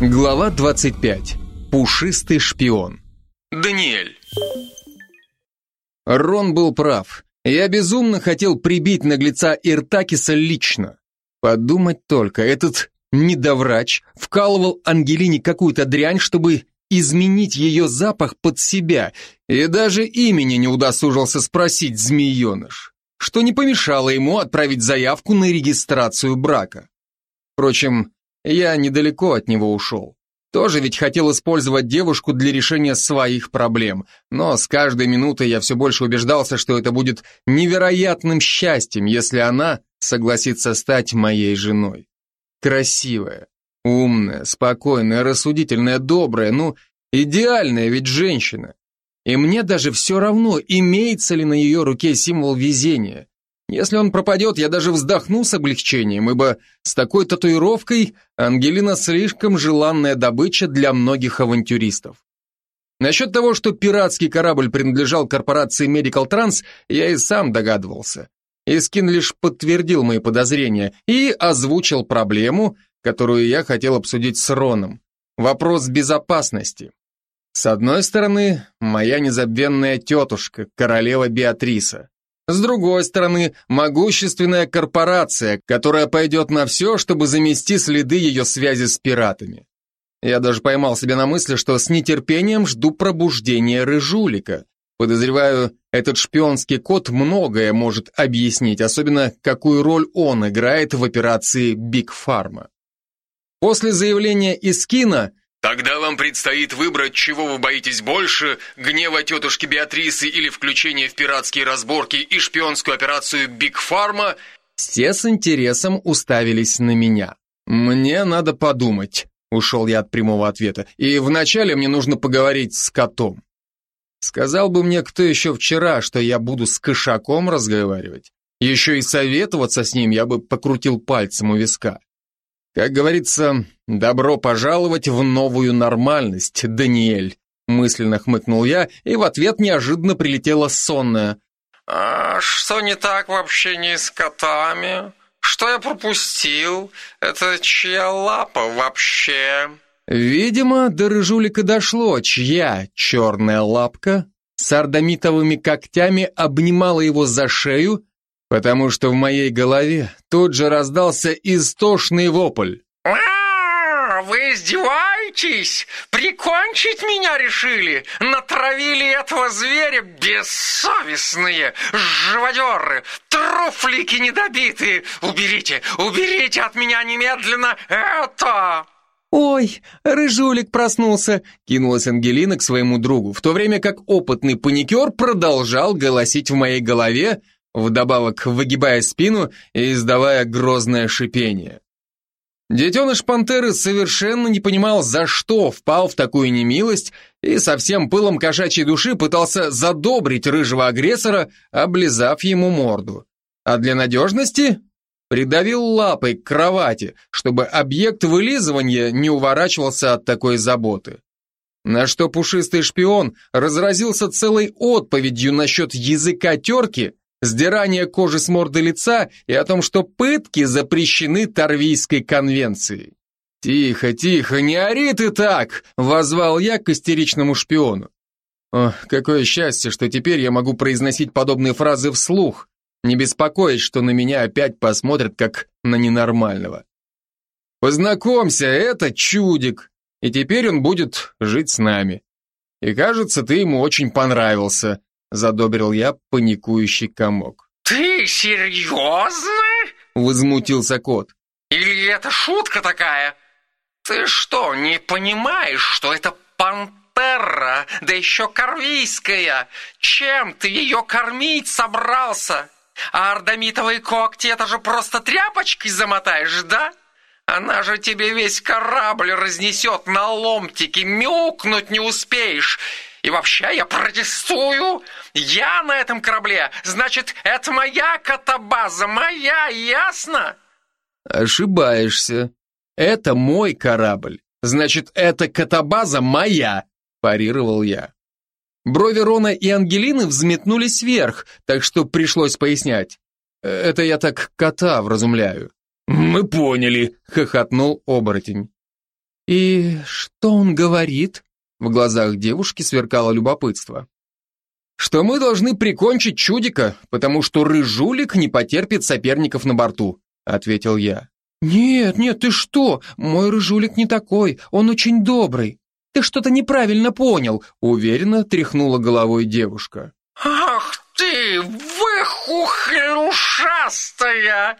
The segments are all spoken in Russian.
Глава 25. Пушистый шпион. Даниэль. Рон был прав. Я безумно хотел прибить наглеца Иртакиса лично. Подумать только, этот недоврач вкалывал Ангелине какую-то дрянь, чтобы изменить ее запах под себя, и даже имени не удосужился спросить змееныш, что не помешало ему отправить заявку на регистрацию брака. Впрочем, я недалеко от него ушел. Тоже ведь хотел использовать девушку для решения своих проблем, но с каждой минутой я все больше убеждался, что это будет невероятным счастьем, если она согласится стать моей женой. Красивая, умная, спокойная, рассудительная, добрая, ну, идеальная ведь женщина. И мне даже все равно, имеется ли на ее руке символ везения. Если он пропадет, я даже вздохну с облегчением, ибо с такой татуировкой Ангелина слишком желанная добыча для многих авантюристов. Насчет того, что пиратский корабль принадлежал корпорации Medical Trans, я и сам догадывался. Искин лишь подтвердил мои подозрения и озвучил проблему, которую я хотел обсудить с Роном. Вопрос безопасности. С одной стороны, моя незабвенная тетушка, королева Беатриса. С другой стороны, могущественная корпорация, которая пойдет на все, чтобы замести следы ее связи с пиратами. Я даже поймал себя на мысли, что с нетерпением жду пробуждения Рыжулика. Подозреваю, этот шпионский код многое может объяснить, особенно какую роль он играет в операции Биг Фарма. После заявления искина Тогда вам предстоит выбрать, чего вы боитесь больше, гнева тетушки Беатрисы или включения в пиратские разборки и шпионскую операцию Биг Фарма. Все с интересом уставились на меня. Мне надо подумать, ушел я от прямого ответа, и вначале мне нужно поговорить с котом. Сказал бы мне кто еще вчера, что я буду с кошаком разговаривать. Еще и советоваться с ним я бы покрутил пальцем у виска. Как говорится, добро пожаловать в новую нормальность, Даниэль. Мысленно хмыкнул я, и в ответ неожиданно прилетела сонная. А что не так вообще не с котами? Что я пропустил? Это чья лапа вообще? Видимо, до рыжулика дошло, чья черная лапка с ардамитовыми когтями обнимала его за шею потому что в моей голове тут же раздался истошный вопль. А, вы издеваетесь? Прикончить меня решили? Натравили этого зверя бессовестные, живодеры, труфлики недобитые. Уберите, уберите от меня немедленно это! «Ой, рыжулик проснулся!» — кинулась Ангелина к своему другу, в то время как опытный паникер продолжал голосить в моей голове, вдобавок выгибая спину и издавая грозное шипение. Детеныш пантеры совершенно не понимал, за что впал в такую немилость и со всем пылом кошачьей души пытался задобрить рыжего агрессора, облизав ему морду. А для надежности придавил лапой к кровати, чтобы объект вылизывания не уворачивался от такой заботы. На что пушистый шпион разразился целой отповедью насчет языка терки сдирание кожи с морды лица и о том, что пытки запрещены Торвийской конвенцией. «Тихо, тихо, не ори ты так!» — возвал я к истеричному шпиону. Ох, какое счастье, что теперь я могу произносить подобные фразы вслух, не беспокоясь, что на меня опять посмотрят как на ненормального. Познакомься, это чудик, и теперь он будет жить с нами. И кажется, ты ему очень понравился, задобрил я паникующий комок. «Ты серьезно?» — возмутился кот. «Или это шутка такая? Ты что, не понимаешь, что это пантера, да еще корвийская? Чем ты ее кормить собрался? А ордомитовые когти — это же просто тряпочкой замотаешь, да?» Она же тебе весь корабль разнесет на ломтики, мяукнуть не успеешь. И вообще я протестую. Я на этом корабле. Значит, это моя катабаза, моя, ясно? Ошибаешься. Это мой корабль. Значит, эта катабаза моя, парировал я. Брови Рона и Ангелины взметнулись вверх, так что пришлось пояснять. Это я так кота вразумляю. «Мы поняли», — хохотнул оборотень. «И что он говорит?» В глазах девушки сверкало любопытство. «Что мы должны прикончить чудика, потому что рыжулик не потерпит соперников на борту», ответил я. «Нет, нет, ты что? Мой рыжулик не такой, он очень добрый. Ты что-то неправильно понял», уверенно тряхнула головой девушка. «Ах ты, выхухлюшастая!»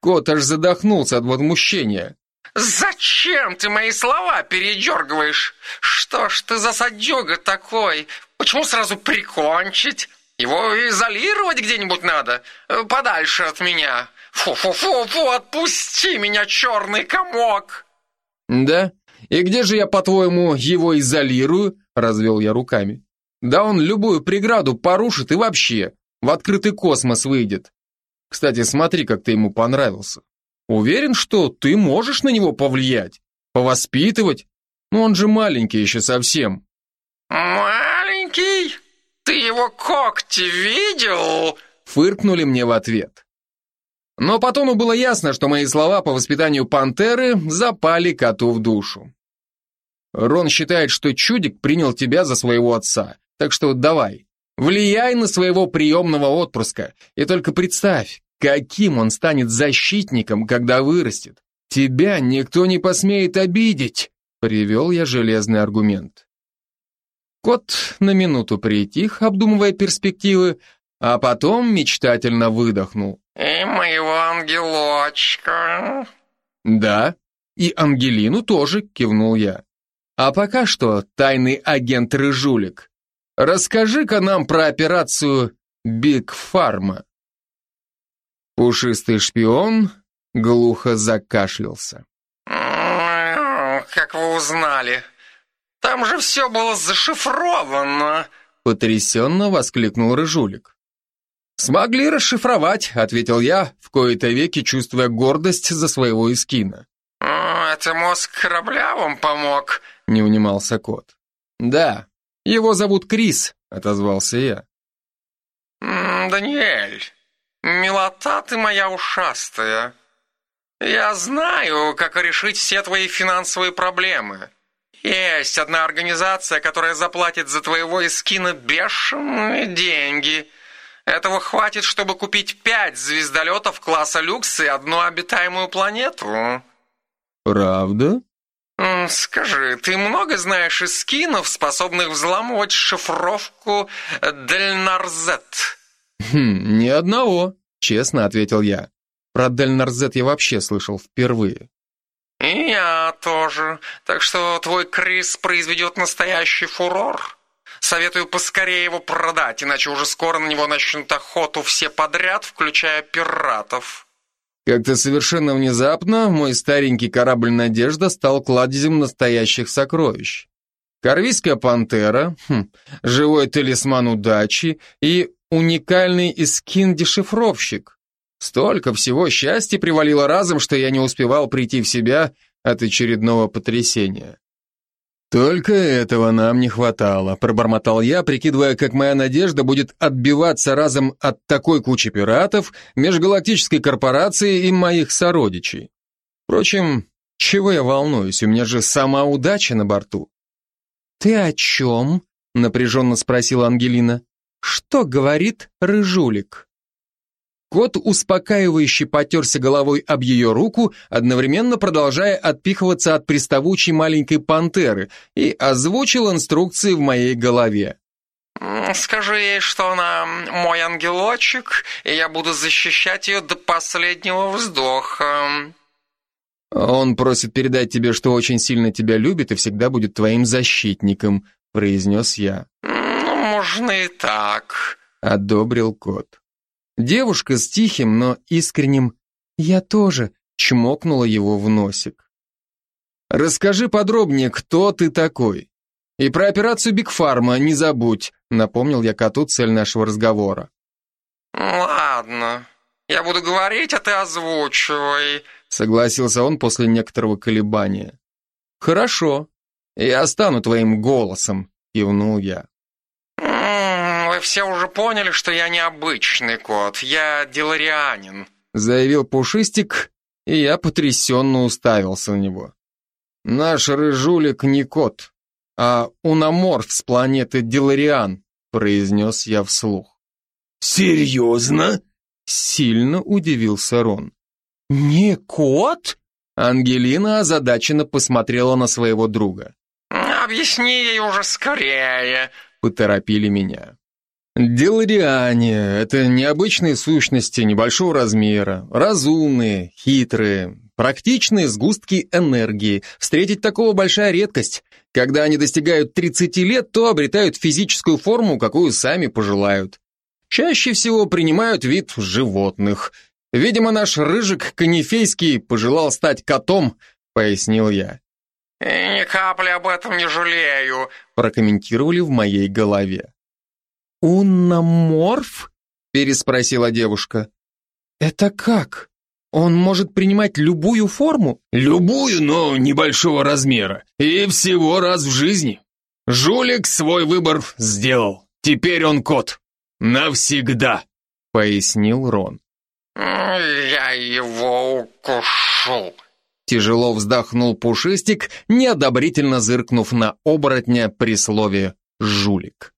Кот аж задохнулся от возмущения. «Зачем ты мои слова передергиваешь? Что ж ты за садега такой? Почему сразу прикончить? Его изолировать где-нибудь надо, подальше от меня. Фу-фу-фу-фу, отпусти меня, черный комок!» «Да? И где же я, по-твоему, его изолирую?» Развел я руками. «Да он любую преграду порушит и вообще в открытый космос выйдет. Кстати, смотри, как ты ему понравился. Уверен, что ты можешь на него повлиять, повоспитывать? Ну, он же маленький еще совсем. Маленький? Ты его когти видел? Фыркнули мне в ответ. Но по тону было ясно, что мои слова по воспитанию пантеры запали коту в душу. Рон считает, что чудик принял тебя за своего отца, так что давай, влияй на своего приемного отпрыска, и только представь, Каким он станет защитником, когда вырастет? Тебя никто не посмеет обидеть, привел я железный аргумент. Кот на минуту притих, обдумывая перспективы, а потом мечтательно выдохнул. «И моего ангелочка?» «Да, и Ангелину тоже», — кивнул я. «А пока что, тайный агент Рыжулик, расскажи-ка нам про операцию Биг Фарма». Пушистый шпион глухо закашлялся. «Как вы узнали? Там же все было зашифровано!» Потрясенно воскликнул Рыжулик. «Смогли расшифровать», — ответил я, в кои-то веки чувствуя гордость за своего искина. «Это мозг корабля вам помог?» — не унимался кот. «Да, его зовут Крис», — отозвался я. «Даниэль, «Милота ты моя ушастая. Я знаю, как решить все твои финансовые проблемы. Есть одна организация, которая заплатит за твоего эскина бешеные деньги. Этого хватит, чтобы купить пять звездолетов класса люкс и одну обитаемую планету». «Правда?» «Скажи, ты много знаешь эскинов, способных взламывать шифровку Дельнарзет?» «Хм, ни одного», — честно ответил я. Про Дельнарзет я вообще слышал впервые. «И я тоже. Так что твой Крис произведет настоящий фурор. Советую поскорее его продать, иначе уже скоро на него начнут охоту все подряд, включая пиратов». Как-то совершенно внезапно мой старенький корабль «Надежда» стал кладезем настоящих сокровищ. Корвийская пантера, хм, живой талисман удачи и уникальный искин-дешифровщик. Столько всего счастья привалило разом, что я не успевал прийти в себя от очередного потрясения. «Только этого нам не хватало», — пробормотал я, прикидывая, как моя надежда будет отбиваться разом от такой кучи пиратов, межгалактической корпорации и моих сородичей. Впрочем, чего я волнуюсь, у меня же сама удача на борту. «Ты о чем?» — напряженно спросила Ангелина. Что говорит рыжулик? Кот успокаивающе потерся головой об ее руку, одновременно продолжая отпихиваться от приставучей маленькой пантеры и озвучил инструкции в моей голове. «Скажи ей, что она мой ангелочек, и я буду защищать ее до последнего вздоха». «Он просит передать тебе, что очень сильно тебя любит и всегда будет твоим защитником», произнес я можно и так», — одобрил кот. Девушка с тихим, но искренним «я тоже» чмокнула его в носик. «Расскажи подробнее, кто ты такой. И про операцию Бигфарма не забудь», — напомнил я коту цель нашего разговора. «Ладно, я буду говорить, а ты озвучивай», — согласился он после некоторого колебания. «Хорошо, я стану твоим голосом», — кивнул я вы все уже поняли, что я необычный кот, я деларианин», заявил Пушистик, и я потрясенно уставился на него. Наш рыжулик не кот, а уноморф с планеты Дилариан, произнес я вслух. Серьезно? Сильно удивился Рон. Не кот? Ангелина озадаченно посмотрела на своего друга. «Объясни ей уже скорее», — поторопили меня. Делариане — это необычные сущности небольшого размера, разумные, хитрые, практичные сгустки энергии. Встретить такого большая редкость. Когда они достигают 30 лет, то обретают физическую форму, какую сами пожелают. Чаще всего принимают вид животных. Видимо, наш рыжик Канифейский пожелал стать котом, пояснил я. «И ни капли об этом не жалею», прокомментировали в моей голове. «Унноморф?» переспросила девушка. «Это как? Он может принимать любую форму?» «Любую, но небольшого размера. И всего раз в жизни. Жулик свой выбор сделал. Теперь он кот. Навсегда», — пояснил Рон. «Я его укушу», Тяжело вздохнул Пушистик, неодобрительно зыркнув на оборотня при слове «жулик».